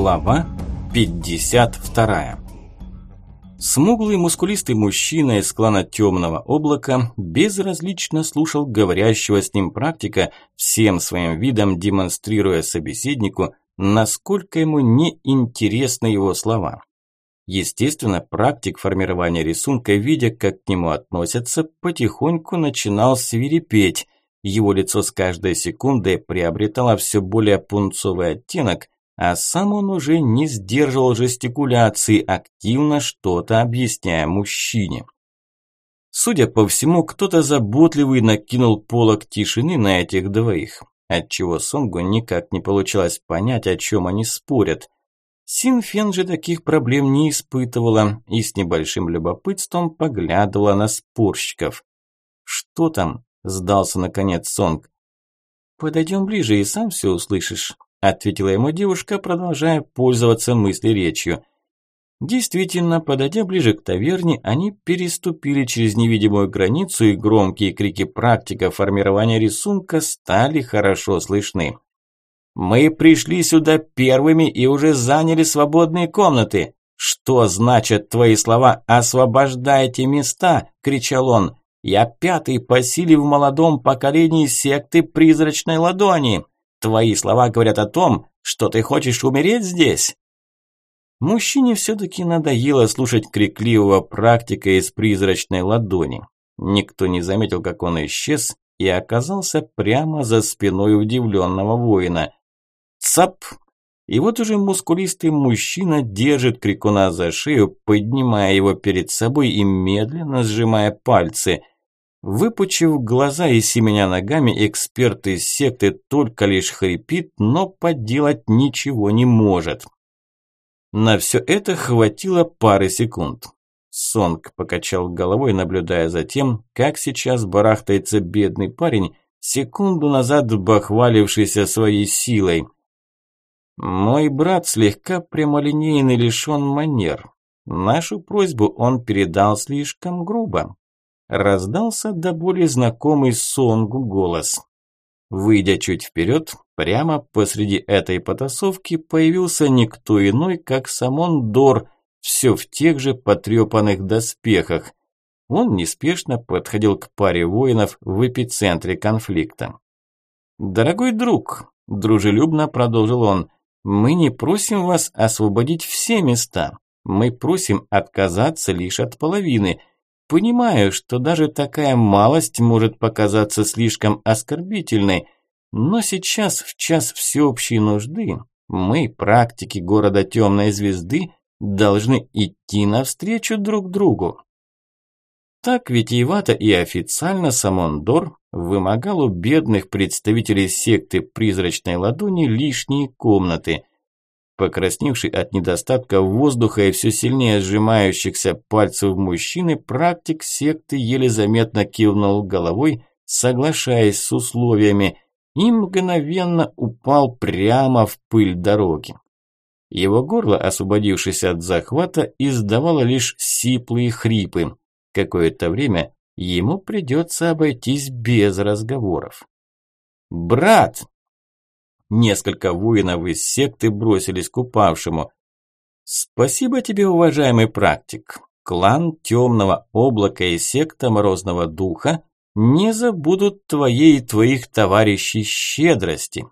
Глава 52 Смуглый мускулистый мужчина из клана Темного Облака безразлично слушал говорящего с ним практика, всем своим видом демонстрируя собеседнику, насколько ему неинтересны его слова. Естественно, практик формирования рисунка, видя, как к нему относятся, потихоньку начинал свирепеть. Его лицо с каждой секундой приобретало все более пунцовый оттенок, а сам он уже не сдерживал жестикуляции, активно что-то объясняя мужчине. Судя по всему, кто-то заботливый накинул полог тишины на этих двоих, отчего Сонгу никак не получалось понять, о чем они спорят. Синфен же таких проблем не испытывала и с небольшим любопытством поглядывала на спорщиков. «Что там?» – сдался наконец Сонг. «Подойдем ближе и сам все услышишь», ответила ему девушка, продолжая пользоваться мыслеречью. Действительно, подойдя ближе к таверне, они переступили через невидимую границу, и громкие крики практика формирования рисунка стали хорошо слышны. «Мы пришли сюда первыми и уже заняли свободные комнаты. Что значат твои слова «освобождайте места»?» – кричал он. «Я пятый по силе в молодом поколении секты призрачной ладони». Твои слова говорят о том, что ты хочешь умереть здесь?» Мужчине все-таки надоело слушать крикливого практика из призрачной ладони. Никто не заметил, как он исчез и оказался прямо за спиной удивленного воина. Цап! И вот уже мускулистый мужчина держит крикуна за шею, поднимая его перед собой и медленно сжимая пальцы. Выпучив глаза и семеня ногами, эксперт из секты только лишь хрипит, но поделать ничего не может. На все это хватило пары секунд. Сонг покачал головой, наблюдая за тем, как сейчас барахтается бедный парень, секунду назад бахвалившийся своей силой. Мой брат слегка прямолинейный лишен манер. Нашу просьбу он передал слишком грубо раздался до боли знакомый Сонгу голос. Выйдя чуть вперед, прямо посреди этой потасовки появился никто иной, как Самон Дор, все в тех же потрепанных доспехах. Он неспешно подходил к паре воинов в эпицентре конфликта. «Дорогой друг», – дружелюбно продолжил он, – «мы не просим вас освободить все места. Мы просим отказаться лишь от половины. Понимаю, что даже такая малость может показаться слишком оскорбительной, но сейчас, в час всеобщей нужды, мы, практики города Темной Звезды, должны идти навстречу друг другу. Так витиевато и официально Самондор вымогал у бедных представителей секты Призрачной Ладони лишние комнаты, Покрасневший от недостатка воздуха и все сильнее сжимающихся пальцев мужчины, практик секты еле заметно кивнул головой, соглашаясь с условиями, и мгновенно упал прямо в пыль дороги. Его горло, освободившись от захвата, издавало лишь сиплые хрипы. Какое-то время ему придется обойтись без разговоров. «Брат!» Несколько воинов из секты бросились к упавшему. «Спасибо тебе, уважаемый практик. Клан Темного Облака и секта Морозного Духа не забудут твоей и твоих товарищей щедрости».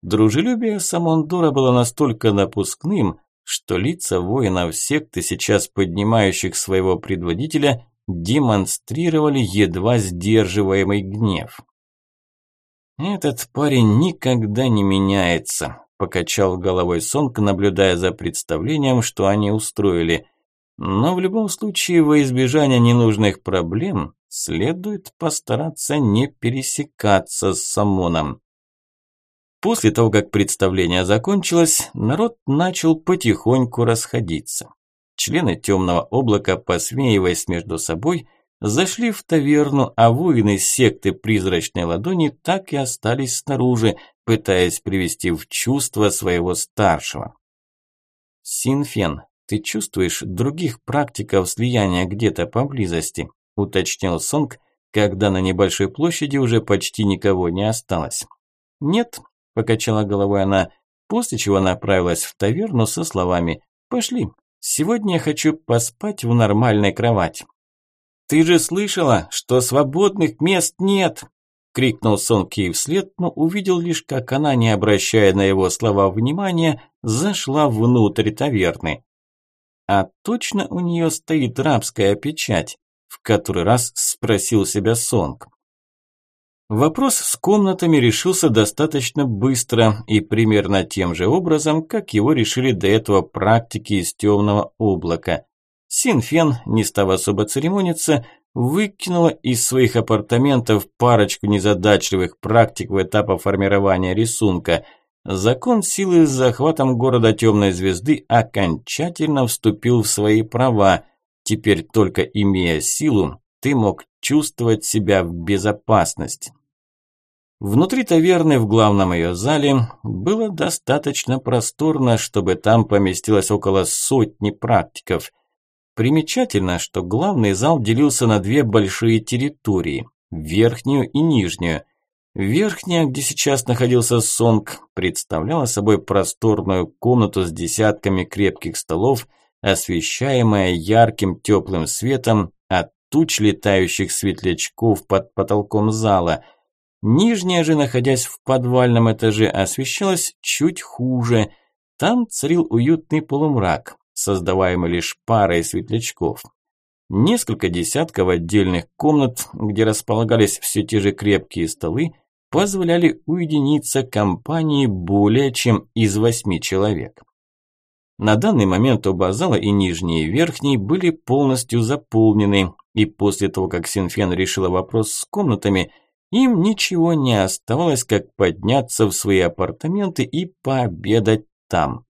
Дружелюбие Самондора было настолько напускным, что лица воинов секты, сейчас поднимающих своего предводителя, демонстрировали едва сдерживаемый гнев. «Этот парень никогда не меняется», – покачал головой Сонг, наблюдая за представлением, что они устроили. «Но в любом случае, во избежание ненужных проблем, следует постараться не пересекаться с Самоном». После того, как представление закончилось, народ начал потихоньку расходиться. Члены темного облака, посмеиваясь между собой, Зашли в таверну, а воины секты призрачной ладони так и остались снаружи, пытаясь привести в чувство своего старшего. «Синфен, ты чувствуешь других практиков слияния где-то поблизости?» – уточнил Сонг, когда на небольшой площади уже почти никого не осталось. «Нет», – покачала головой она, после чего направилась в таверну со словами «Пошли, сегодня я хочу поспать в нормальной кровати». «Ты же слышала, что свободных мест нет!» крикнул Сонг ей вслед, но увидел лишь, как она, не обращая на его слова внимания, зашла внутрь таверны. А точно у нее стоит рабская печать? В который раз спросил себя Сонг. Вопрос с комнатами решился достаточно быстро и примерно тем же образом, как его решили до этого практики из темного облака. Синфен, не став особо церемониться, выкинула из своих апартаментов парочку незадачливых практик в этапе формирования рисунка. Закон силы с захватом города Темной Звезды окончательно вступил в свои права. Теперь только имея силу, ты мог чувствовать себя в безопасности. Внутри таверны в главном ее зале было достаточно просторно, чтобы там поместилось около сотни практиков – Примечательно, что главный зал делился на две большие территории – верхнюю и нижнюю. Верхняя, где сейчас находился Сонг, представляла собой просторную комнату с десятками крепких столов, освещаемая ярким теплым светом от туч летающих светлячков под потолком зала. Нижняя же, находясь в подвальном этаже, освещалась чуть хуже. Там царил уютный полумрак, создаваемый лишь парой светлячков. Несколько десятков отдельных комнат, где располагались все те же крепкие столы, позволяли уединиться компании более чем из восьми человек. На данный момент оба зала и нижний и верхний были полностью заполнены, и после того, как Синфен решила вопрос с комнатами, им ничего не оставалось, как подняться в свои апартаменты и пообедать там.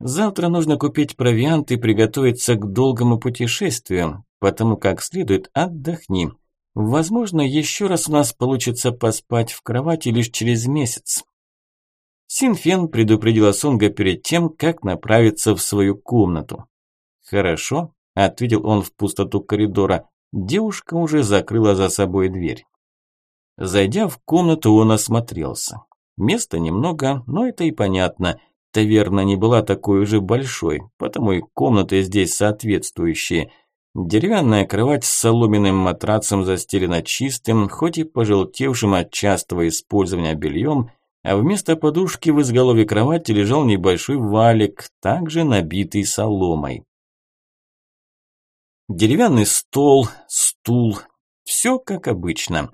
Завтра нужно купить провиант и приготовиться к долгому путешествию, потому как следует отдохни. Возможно, еще раз у нас получится поспать в кровати лишь через месяц. Синфен предупредила Сунга перед тем, как направиться в свою комнату. «Хорошо», – ответил он в пустоту коридора. Девушка уже закрыла за собой дверь. Зайдя в комнату, он осмотрелся. Места немного, но это и понятно. Таверна не была такой уже большой, потому и комнаты здесь соответствующие. Деревянная кровать с соломенным матрацем застелена чистым, хоть и пожелтевшим от частого использования бельем, а вместо подушки в изголовье кровати лежал небольшой валик, также набитый соломой. Деревянный стол, стул, все как обычно.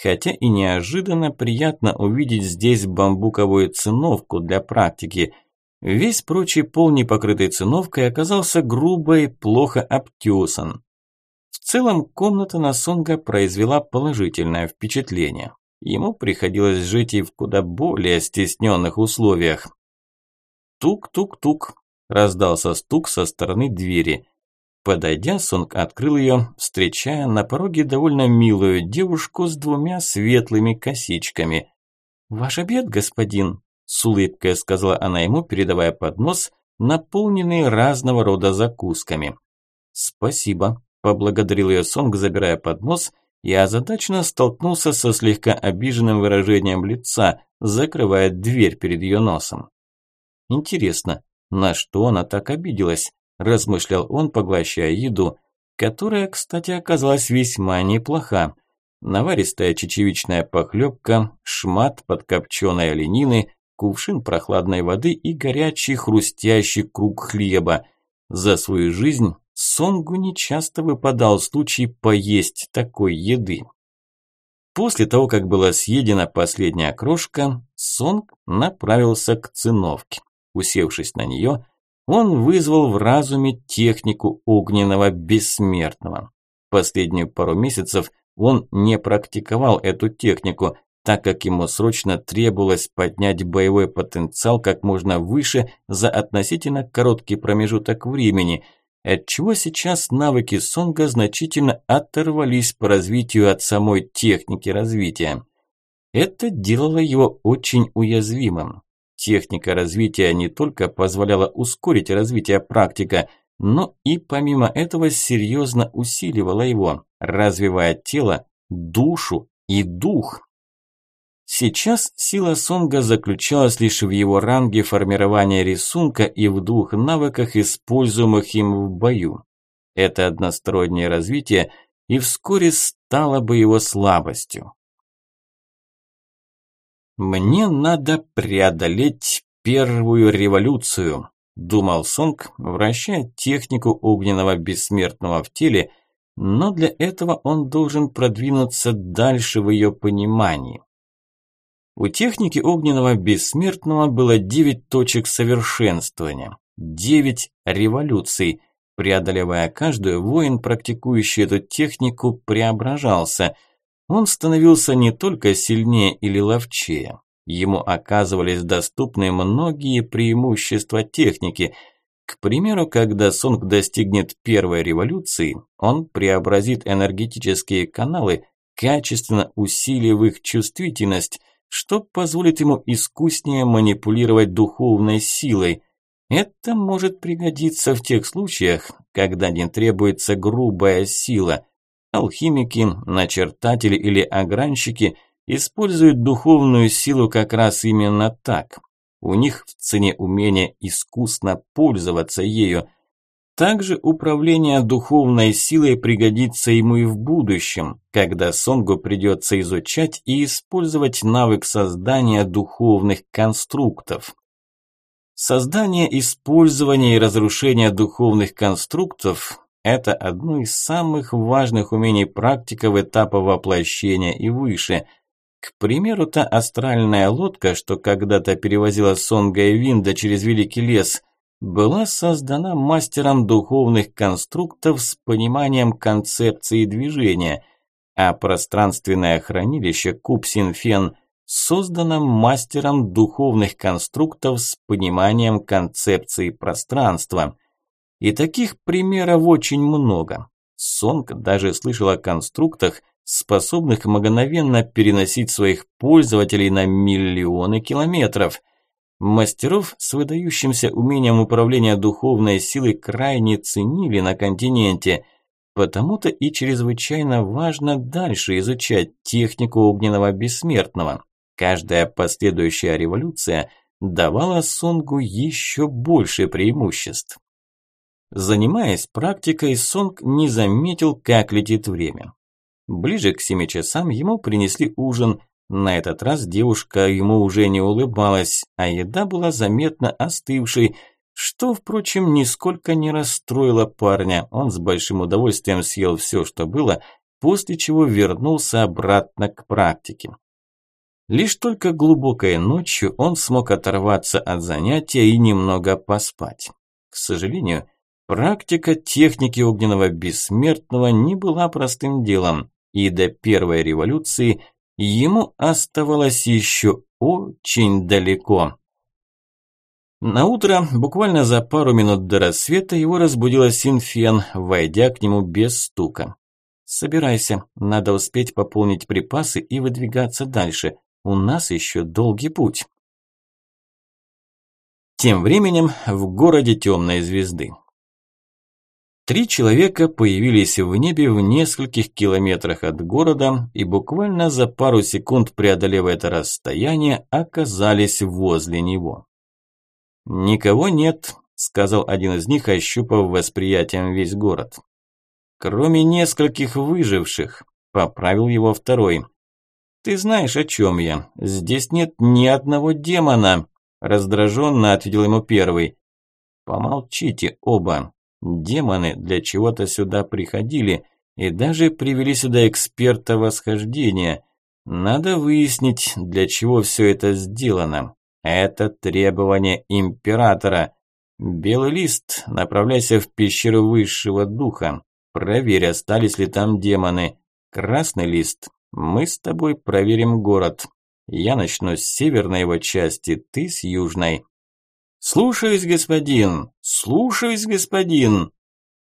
Хотя и неожиданно приятно увидеть здесь бамбуковую циновку для практики. Весь прочий пол, не покрытый циновкой, оказался грубой, плохо обтесан. В целом комната на Сонга произвела положительное впечатление. Ему приходилось жить и в куда более стесненных условиях. Тук-тук-тук, раздался стук со стороны двери. Подойдя, Сонг открыл ее, встречая на пороге довольно милую девушку с двумя светлыми косичками. «Ваш обед, господин», – с улыбкой сказала она ему, передавая поднос, наполненный разного рода закусками. «Спасибо», – поблагодарил ее Сонг, забирая поднос, и озадаченно столкнулся со слегка обиженным выражением лица, закрывая дверь перед ее носом. Интересно, на что она так обиделась? Размышлял он, поглощая еду, которая, кстати, оказалась весьма неплоха. Наваристая чечевичная похлебка, шмат подкопченой оленины, кувшин прохладной воды и горячий хрустящий круг хлеба. За свою жизнь Сонгу нечасто выпадал случай поесть такой еды. После того, как была съедена последняя крошка, Сонг направился к циновке. Усевшись на нее, он вызвал в разуме технику огненного бессмертного. Последнюю пару месяцев он не практиковал эту технику, так как ему срочно требовалось поднять боевой потенциал как можно выше за относительно короткий промежуток времени, отчего сейчас навыки Сонга значительно оторвались по развитию от самой техники развития. Это делало его очень уязвимым. Техника развития не только позволяла ускорить развитие практика, но и помимо этого серьезно усиливала его, развивая тело, душу и дух. Сейчас сила Сонга заключалась лишь в его ранге формирования рисунка и в двух навыках, используемых им в бою. Это одностороннее развитие и вскоре стало бы его слабостью. «Мне надо преодолеть первую революцию», – думал Сонг, вращая технику огненного бессмертного в теле, но для этого он должен продвинуться дальше в ее понимании. У техники огненного бессмертного было 9 точек совершенствования, 9 революций. Преодолевая каждую, воин, практикующий эту технику, преображался. Он становился не только сильнее или ловчее. Ему оказывались доступны многие преимущества техники. К примеру, когда Сонг достигнет первой революции, он преобразит энергетические каналы, качественно усилив их чувствительность, что позволит ему искуснее манипулировать духовной силой. Это может пригодиться в тех случаях, когда не требуется грубая сила. Алхимики, начертатели или огранщики используют духовную силу как раз именно так. У них в цене умение искусно пользоваться ею – также управление духовной силой пригодится ему и в будущем, когда Сонгу придется изучать и использовать навык создания духовных конструктов. Создание, использование и разрушение духовных конструктов – это одно из самых важных умений практиков этапа воплощения и выше. К примеру, та астральная лодка, что когда-то перевозила Сонга и Винда через Великий лес – была создана мастером духовных конструктов с пониманием концепции движения, а пространственное хранилище Купсинфен создано мастером духовных конструктов с пониманием концепции пространства. И таких примеров очень много. Сонг даже слышал о конструктах, способных мгновенно переносить своих пользователей на миллионы километров – Мастеров с выдающимся умением управления духовной силой крайне ценили на континенте, потому-то и чрезвычайно важно дальше изучать технику огненного бессмертного. Каждая последующая революция давала Сонгу еще больше преимуществ. Занимаясь практикой, Сонг не заметил, как летит время. Ближе к семи часам ему принесли ужин, на этот раз девушка ему уже не улыбалась, а еда была заметно остывшей, что, впрочем, нисколько не расстроило парня. Он с большим удовольствием съел все, что было, после чего вернулся обратно к практике. Лишь только глубокой ночью он смог оторваться от занятия и немного поспать. К сожалению, практика техники огненного бессмертного не была простым делом, и до первой революции – Ему оставалось еще очень далеко. На утро, буквально за пару минут до рассвета, его разбудила Синфен, войдя к нему без стука. «Собирайся, надо успеть пополнить припасы и выдвигаться дальше. У нас еще долгий путь». Тем временем в городе темной звезды. Три человека появились в небе в нескольких километрах от города и буквально за пару секунд, преодолев это расстояние, оказались возле него. «Никого нет», – сказал один из них, ощупав восприятием весь город. «Кроме нескольких выживших», – поправил его второй. «Ты знаешь, о чем я. Здесь нет ни одного демона», – раздраженно ответил ему первый. «Помолчите оба», Демоны для чего-то сюда приходили и даже привели сюда эксперта восхождения. Надо выяснить, для чего все это сделано. Это требование императора. Белый лист, направляйся в пещеру высшего духа. Проверь, остались ли там демоны. Красный лист, мы с тобой проверим город. Я начну с северной его части, ты с южной. «Слушаюсь, господин! Слушаюсь, господин!»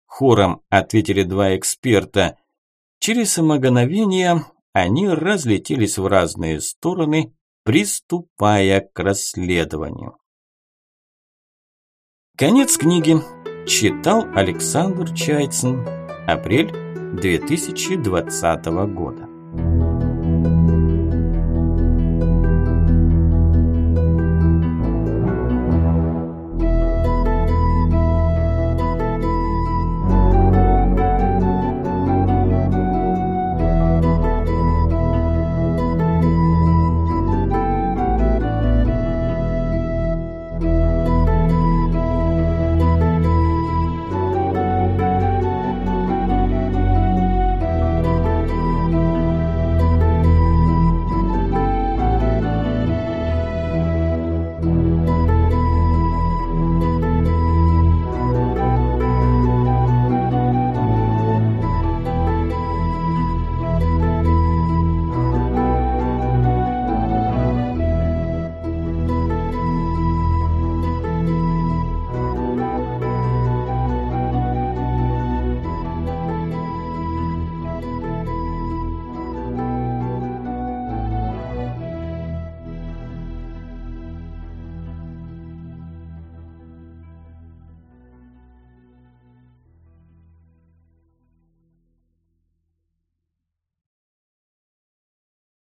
Хором ответили два эксперта. Через мгновение они разлетелись в разные стороны, приступая к расследованию. Конец книги. Читал Александр Чайцин. Апрель 2020 года.